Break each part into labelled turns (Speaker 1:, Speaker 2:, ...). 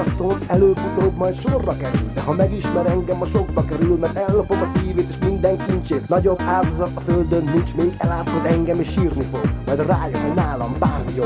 Speaker 1: Bevirasszont előbb-utóbb majd sorra kerül. De ha megismer engem a sokba kerül Mert ellopom a szívét és minden kincsét. Nagyobb áldozat a földön nincs még Elátkoz engem és sírni fog. Majd rájön, hogy nálam bármi jó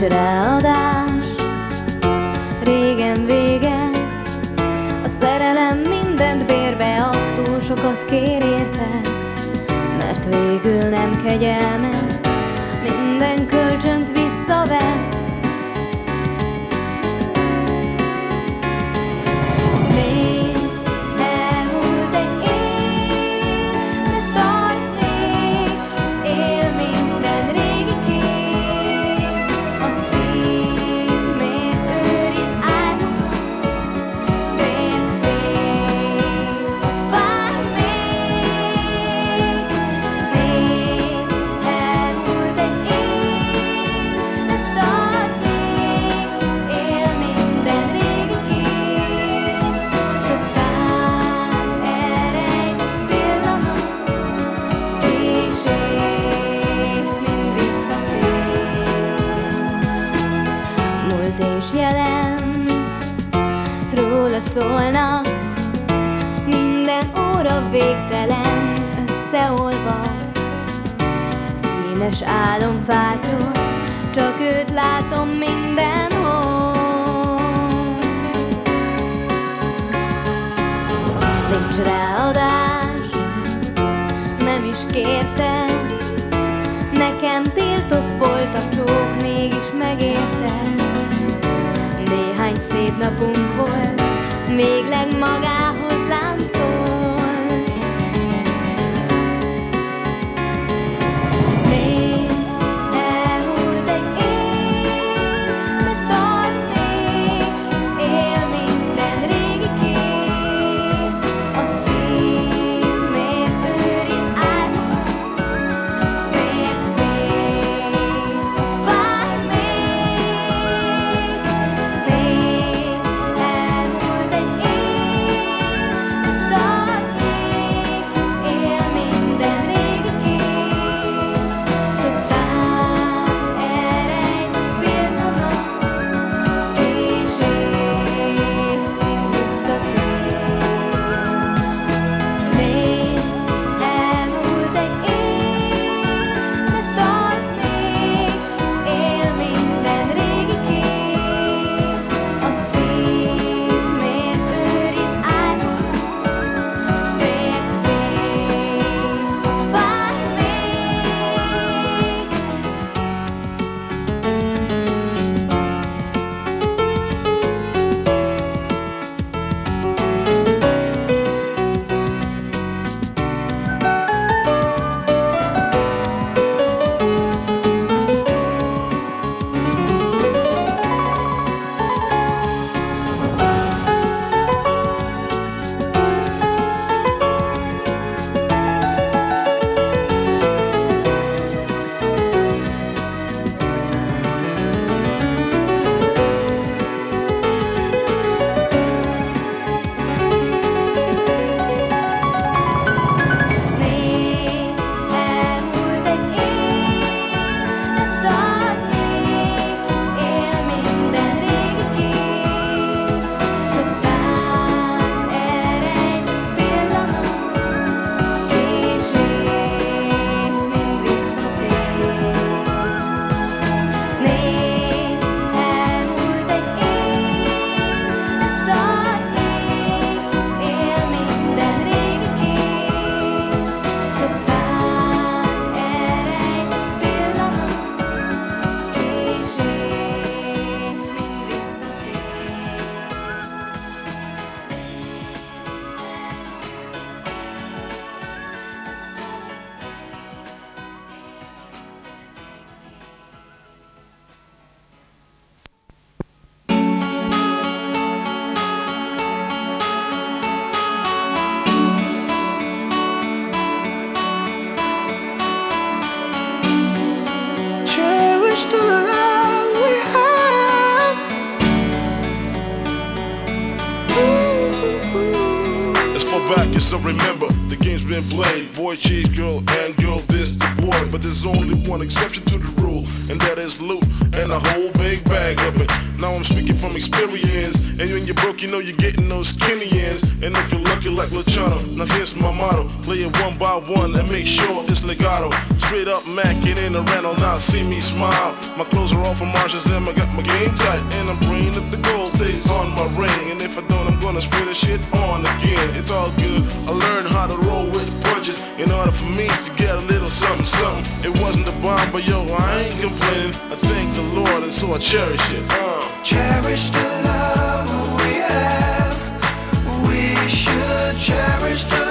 Speaker 2: nincs ráadás Régen vége A szerelem mindent bérbe ad Túl sokat kér érte Mert végül nem kegyelmes álomfákról, csak őt látom mindenhol. Nincs ráadás, nem is kértem, nekem tiltott volt a csók, mégis megértem. Néhány szép napunk volt, még legmagához. one by one and make sure it's legato. Straight up macking in the rental, now see me smile. My clothes are all from Marshes, them I got my game tight. And I'm bringing up the gold Stays on my ring. And if I don't, I'm gonna spray the shit on again. It's all good, I learned how to roll with the punches in order for me to get a little something, something. It wasn't a bomb, but yo, I ain't complaining. I thank the Lord, and so I cherish it. Uh.
Speaker 3: Cherish the love we have. We should cherish the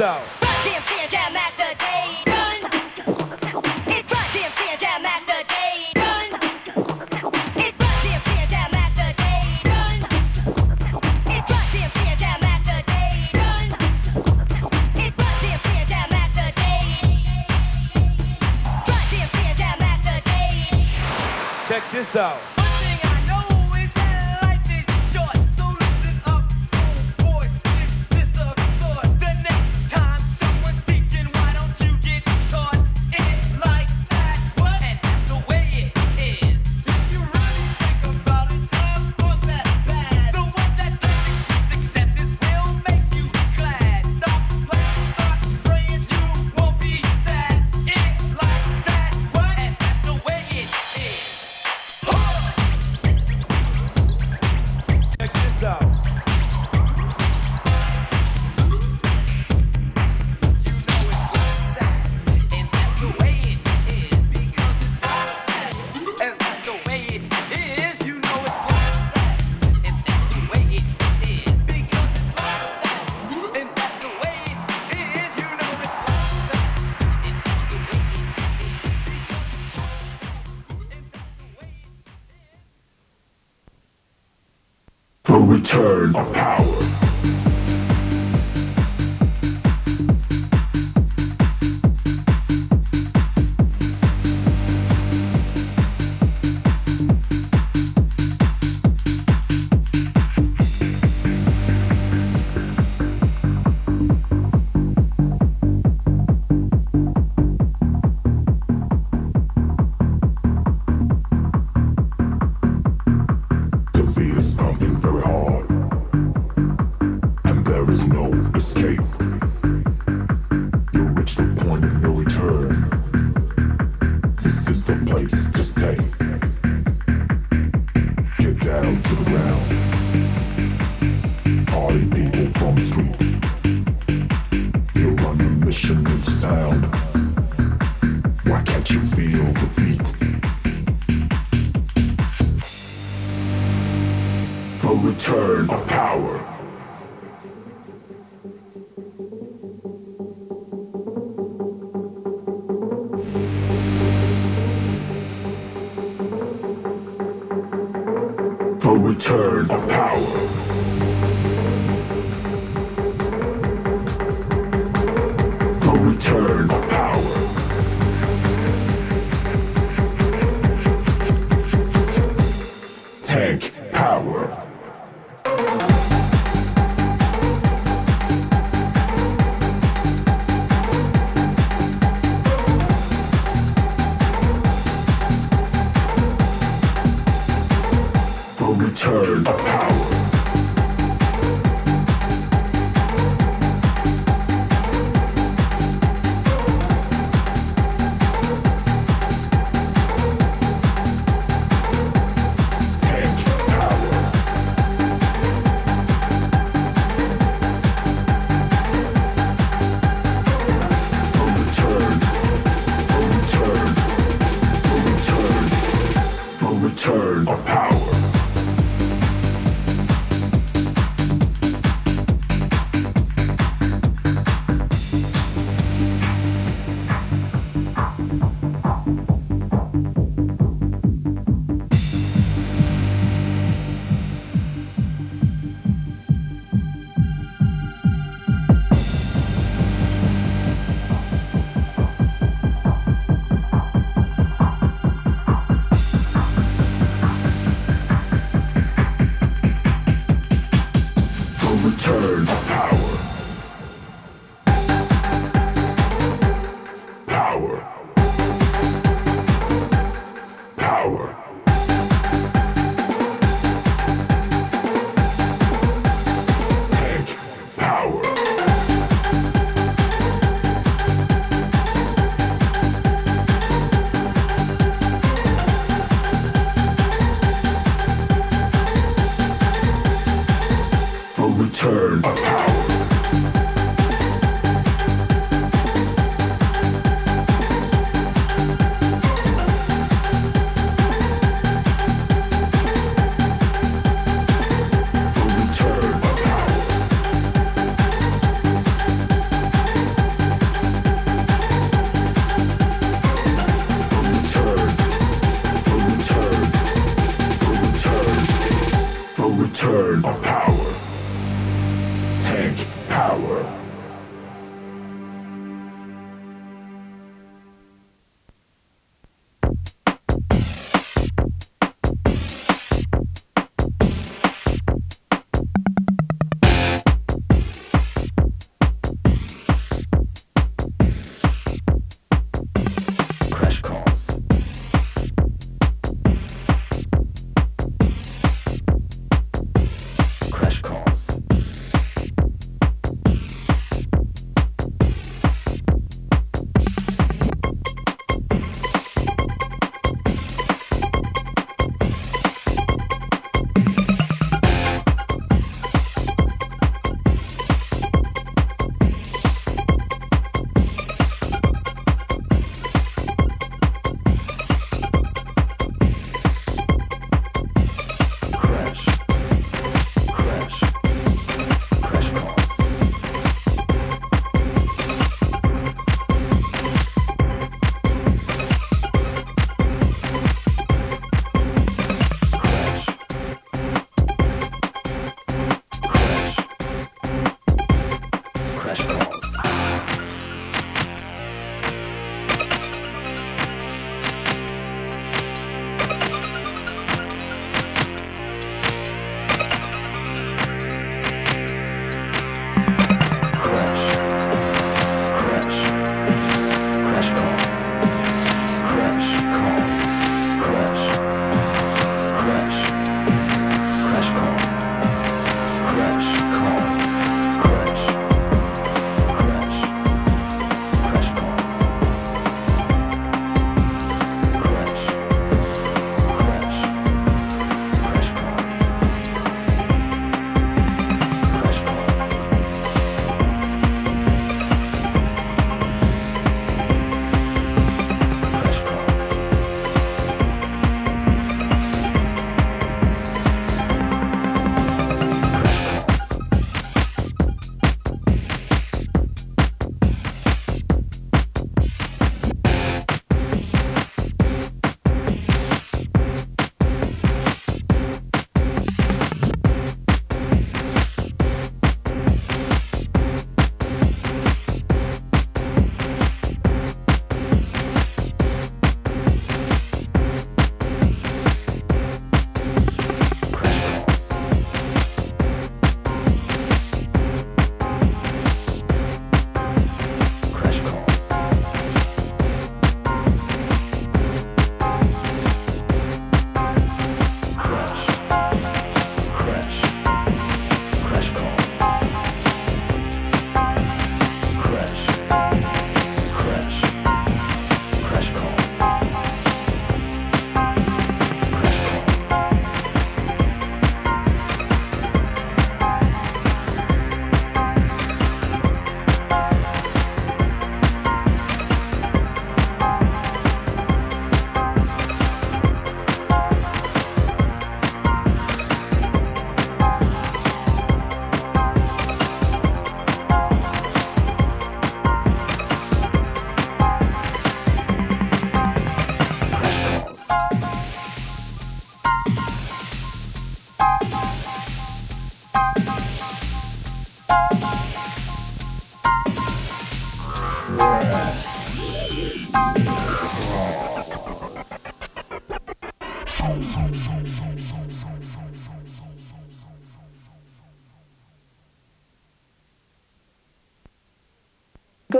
Speaker 4: out.
Speaker 5: Return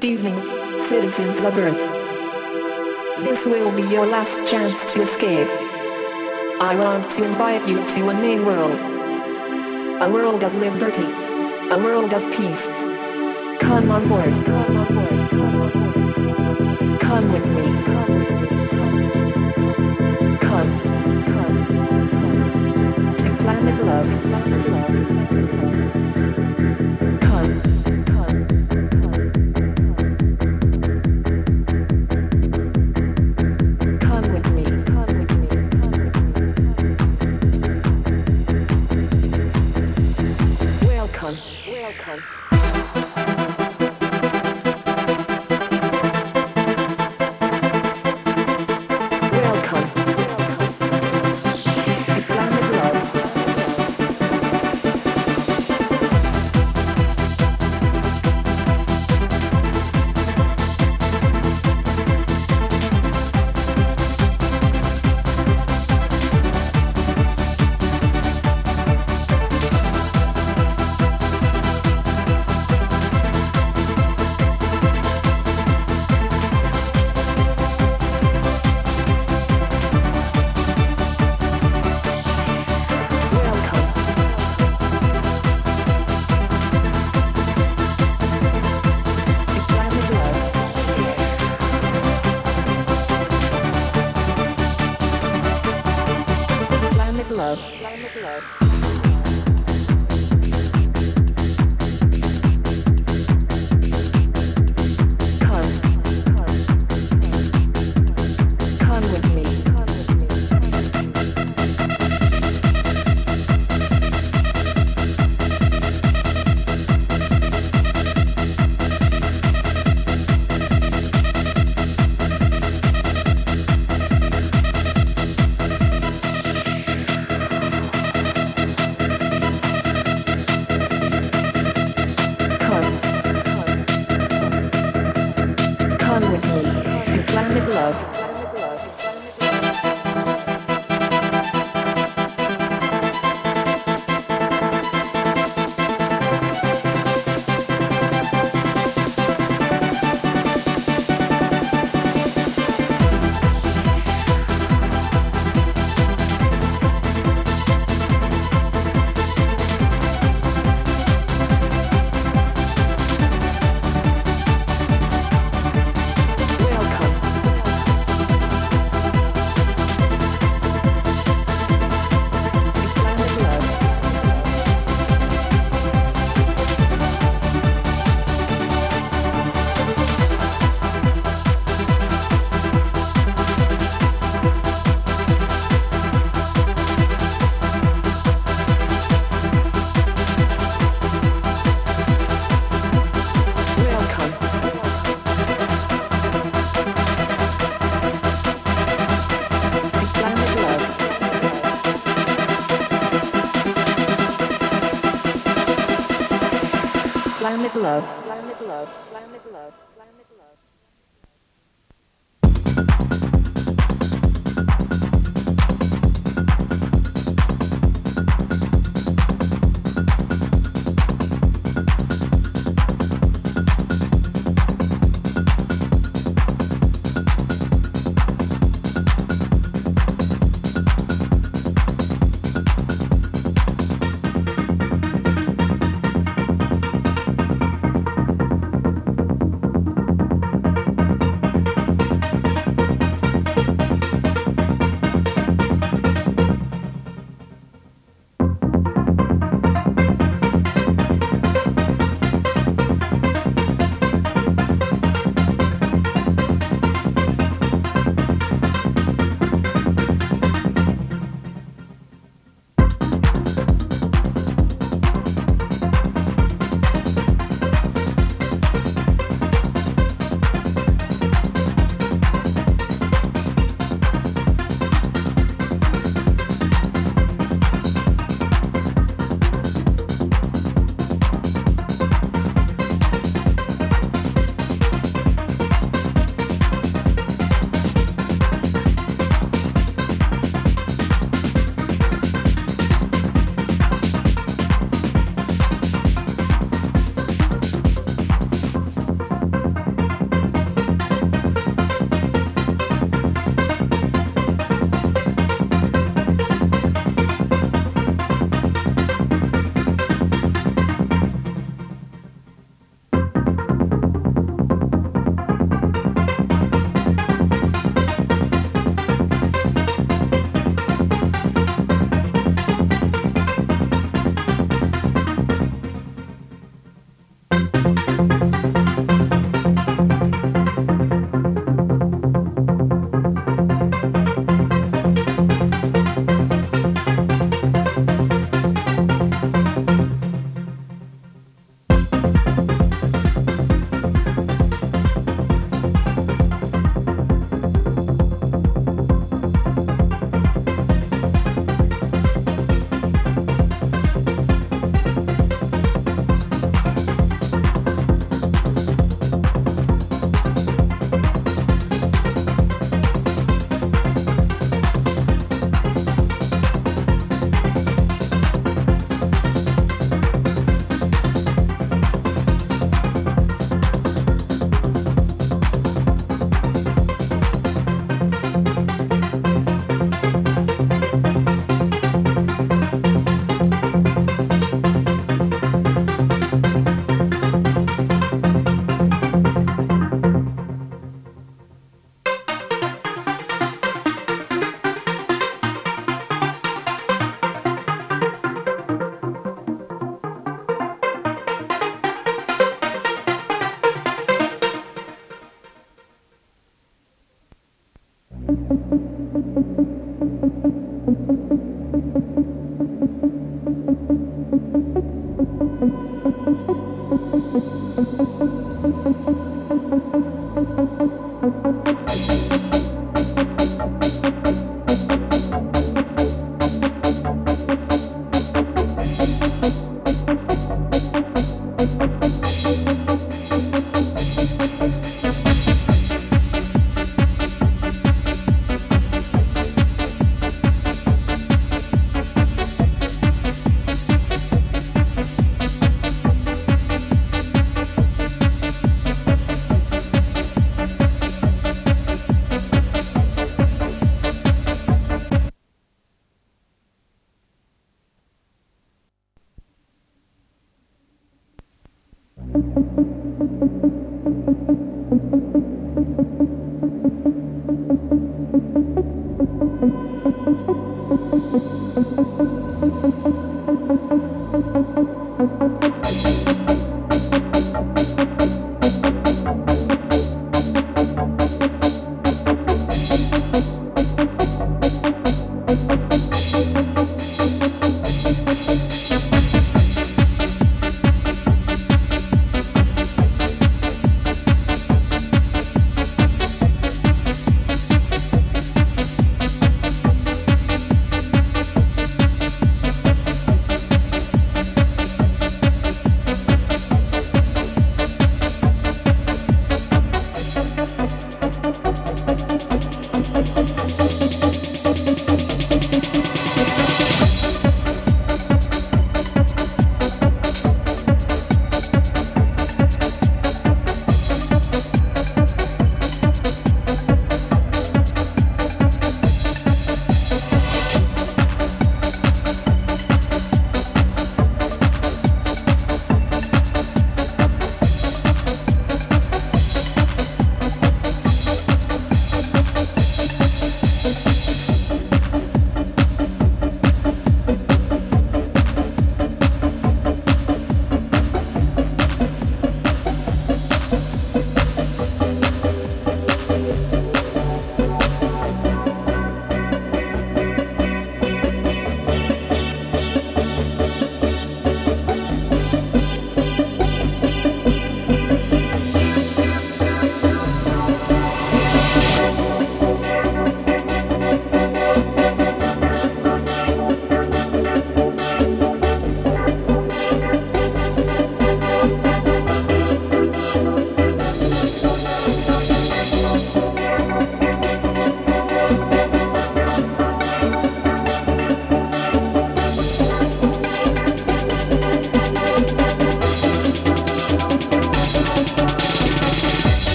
Speaker 6: Good evening, citizens of Earth. This will be your last chance to escape. I want to invite you to a new world. A world of liberty. A world of peace. Come on board. Come. Come with me. Come. Come. Come. To. Planet love. Planet Love. Planet Love.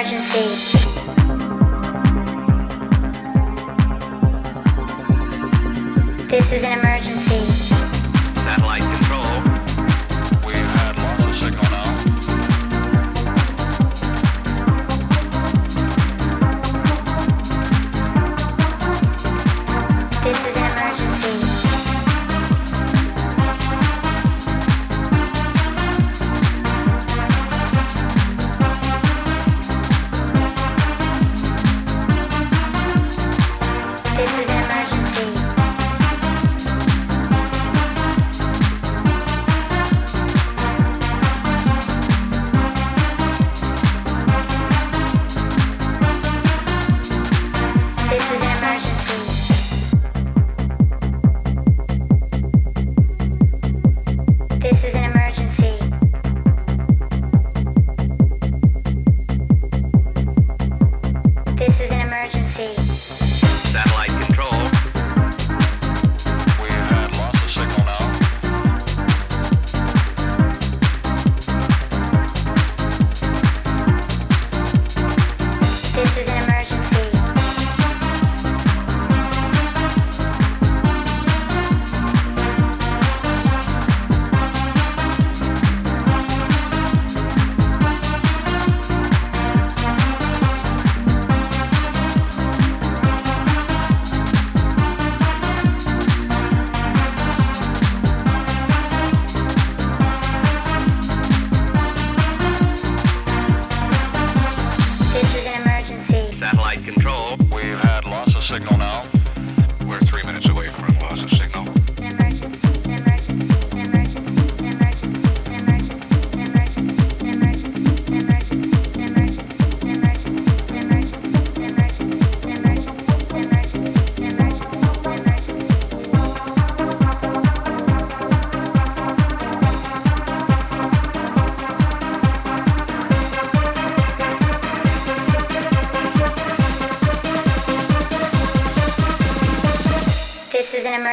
Speaker 7: Emergency.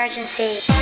Speaker 7: Emergency.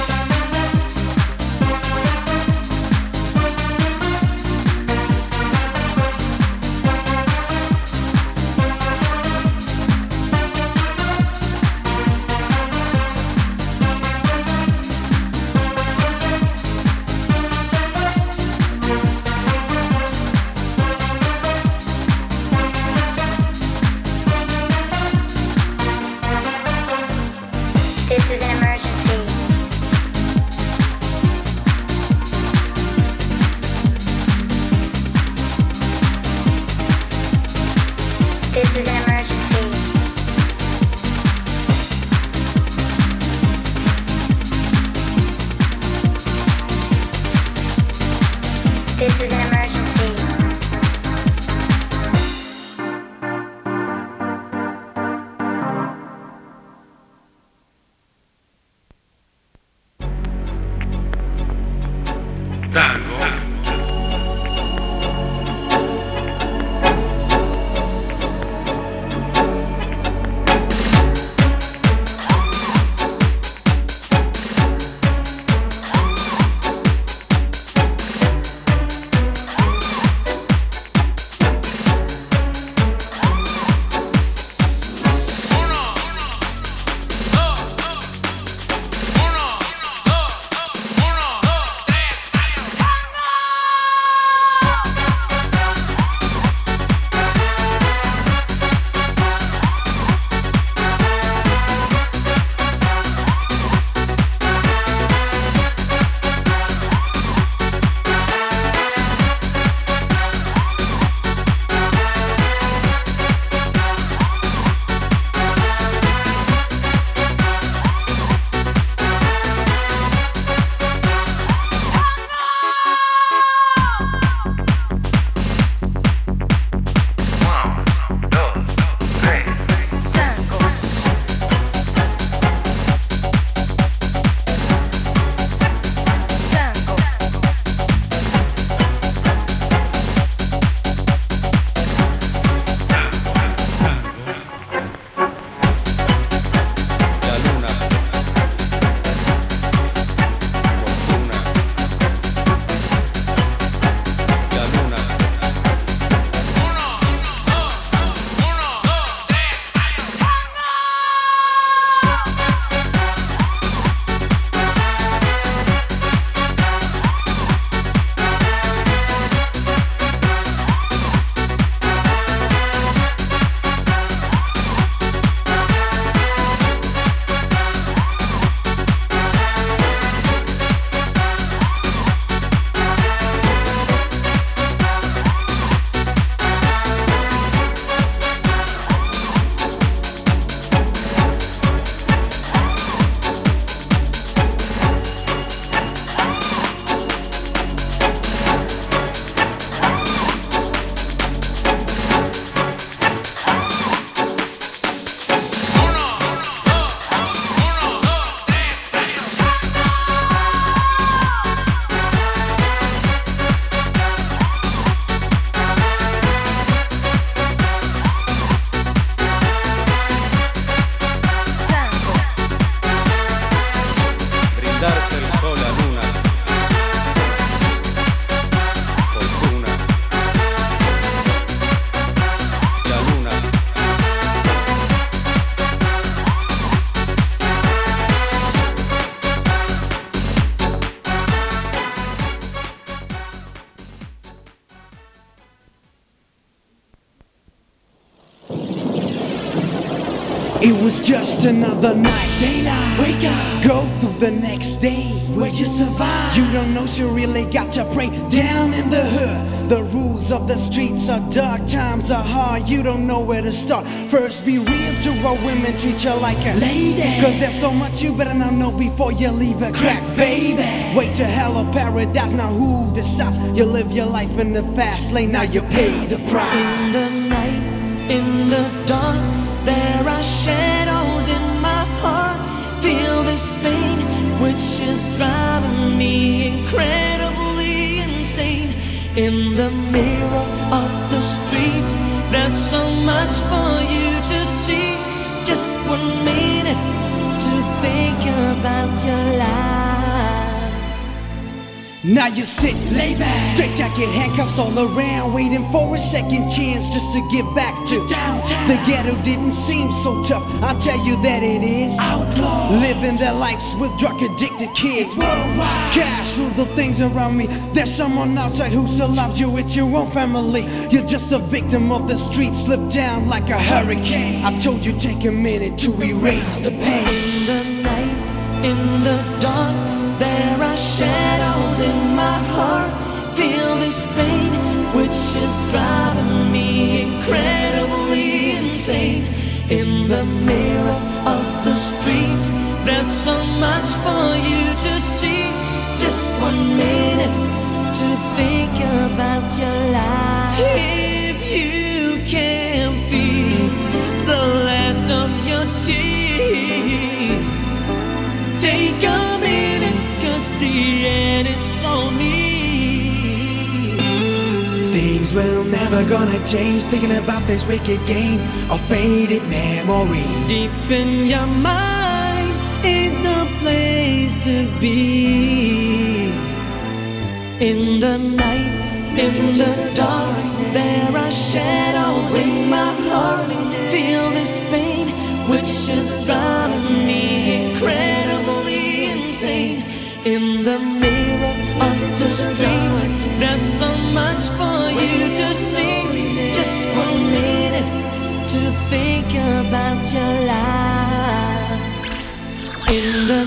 Speaker 8: Just another night. Daylight. Wake up. Go through the next day. Will you survive? You don't know she really got to pray down in the hood. The rules of the streets are dark. Times are hard. You don't know where to start. First, be real to what women treat you like a lady. Cause there's so much you better not know before you leave a crack, baby. Wait to hell or paradise. Now who decides? You live your life in the fast lane. Now you pay the price.
Speaker 9: In the night, in the dark,
Speaker 8: Now you sit, lay back, straight jacket, handcuffs all around, waiting for a second chance just to get back to downtown. The ghetto didn't seem so tough. I'll tell you that it is. Outlaw, living their lives with drug addicted kids. Worldwide, cash rule the things around me. There's someone outside who still loves you. It's your own family. You're just a victim of the street. slip down like a hurricane. I told you take a minute to erase the pain.
Speaker 9: In the night, in the dark, there are shadows my heart.
Speaker 8: Never gonna change. Thinking about this wicked game of faded memory.
Speaker 9: Deep in your mind is the place to be. In the night, in the dark, there are shadows in my heart. Feel this pain, which is driving me incredibly insane. In the mirror of the streets, there's so much about your life. In the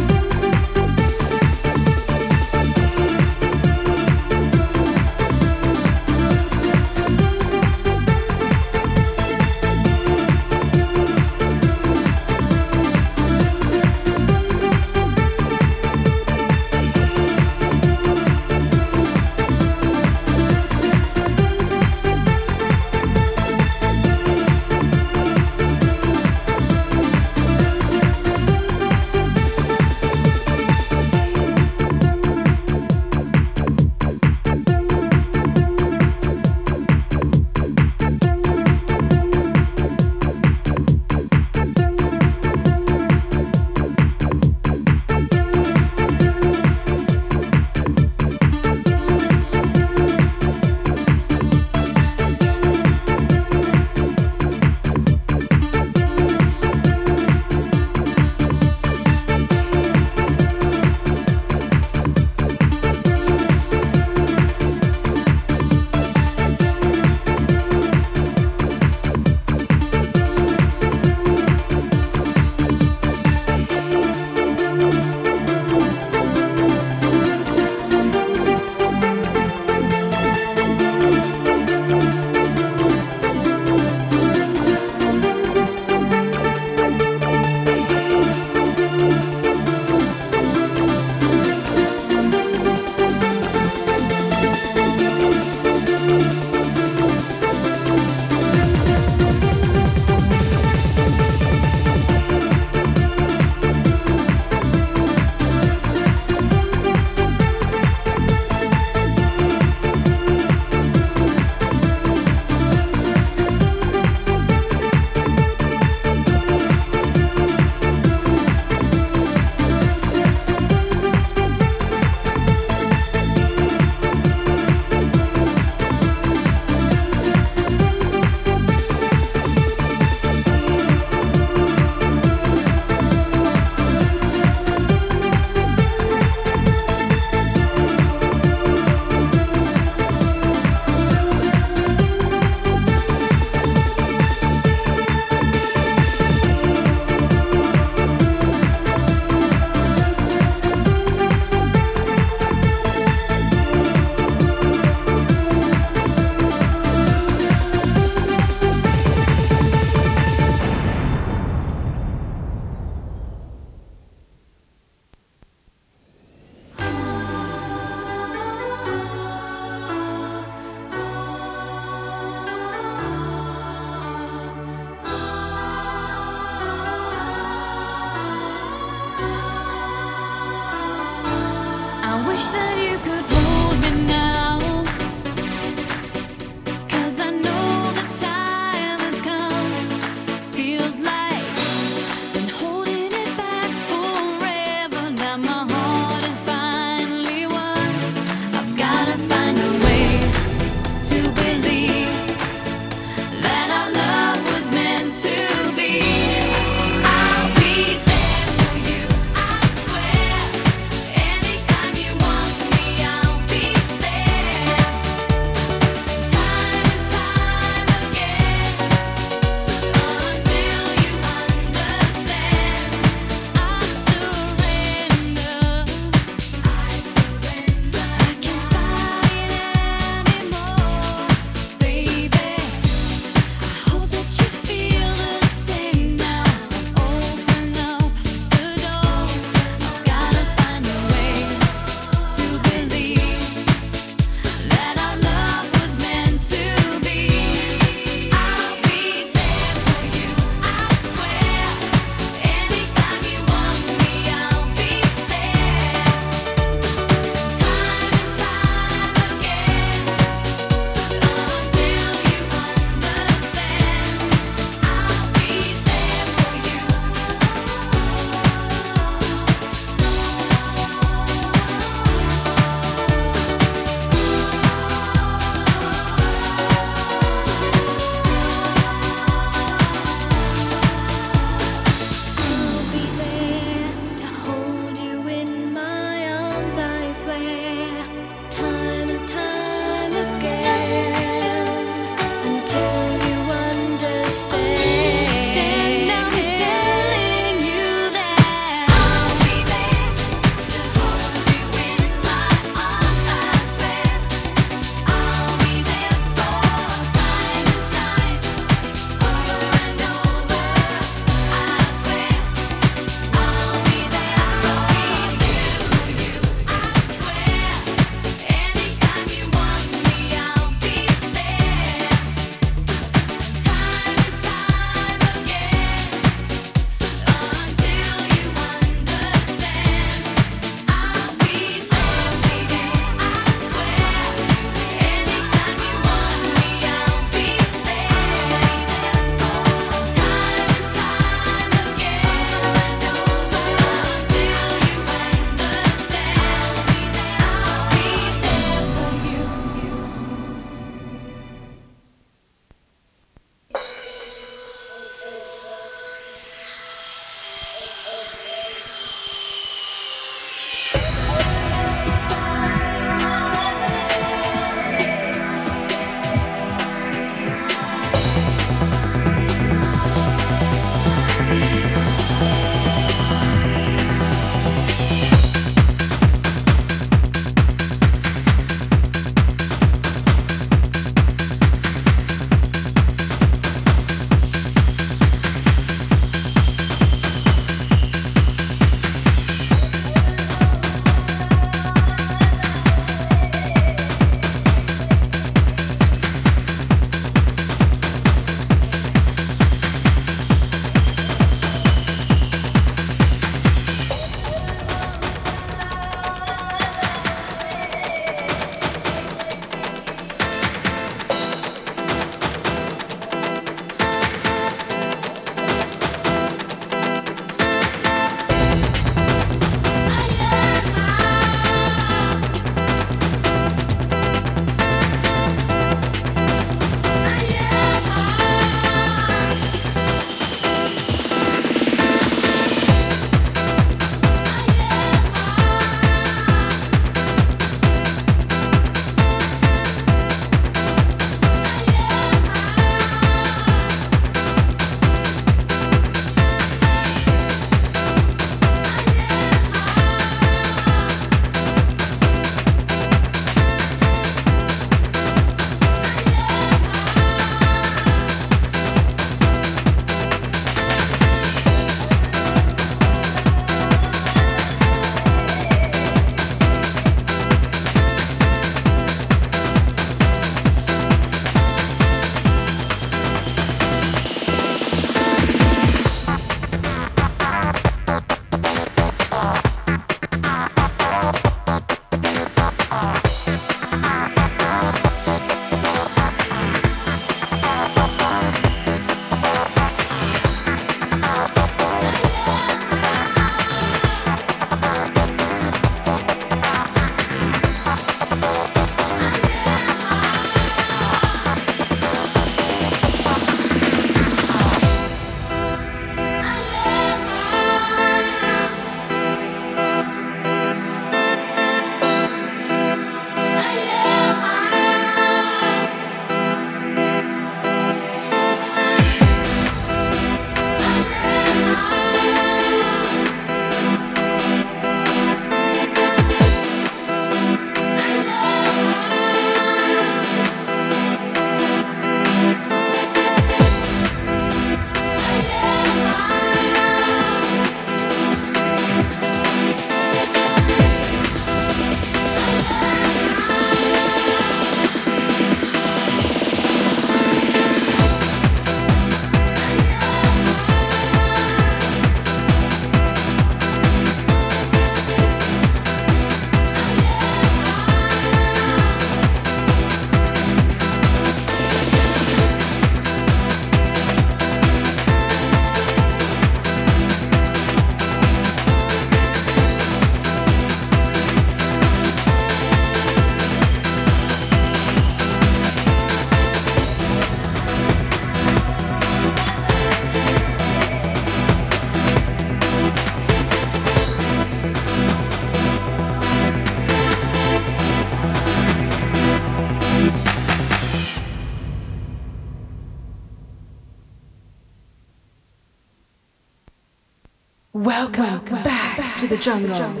Speaker 10: back to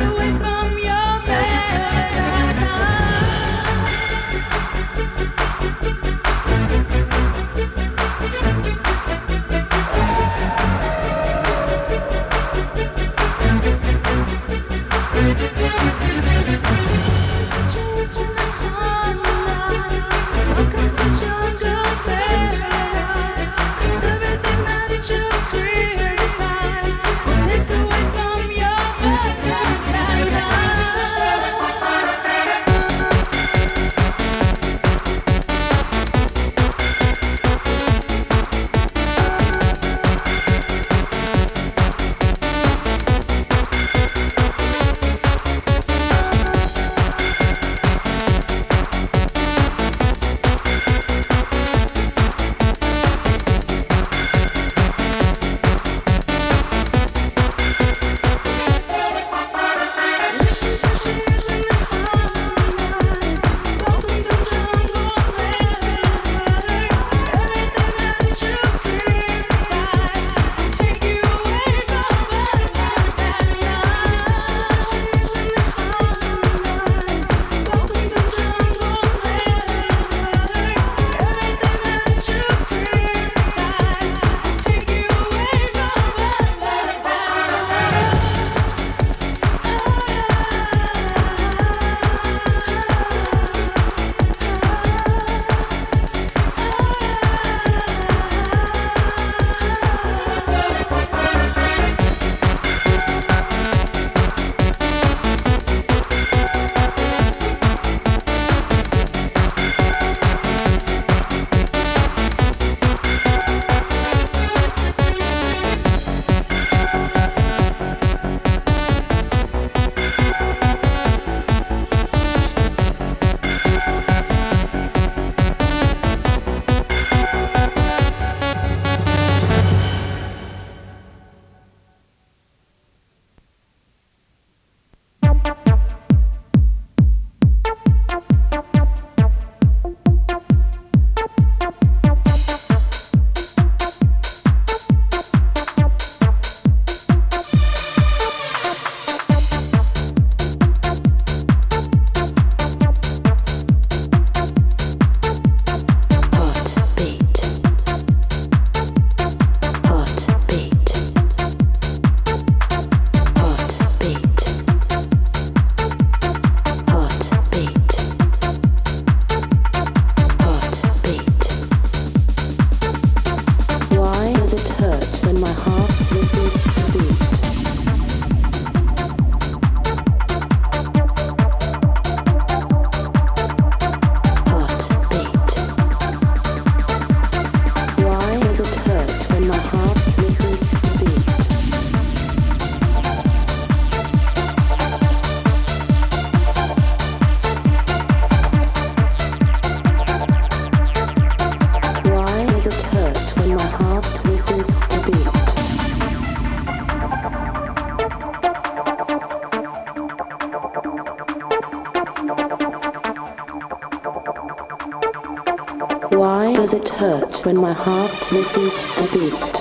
Speaker 11: Wait, wait. When my heart misses the beat?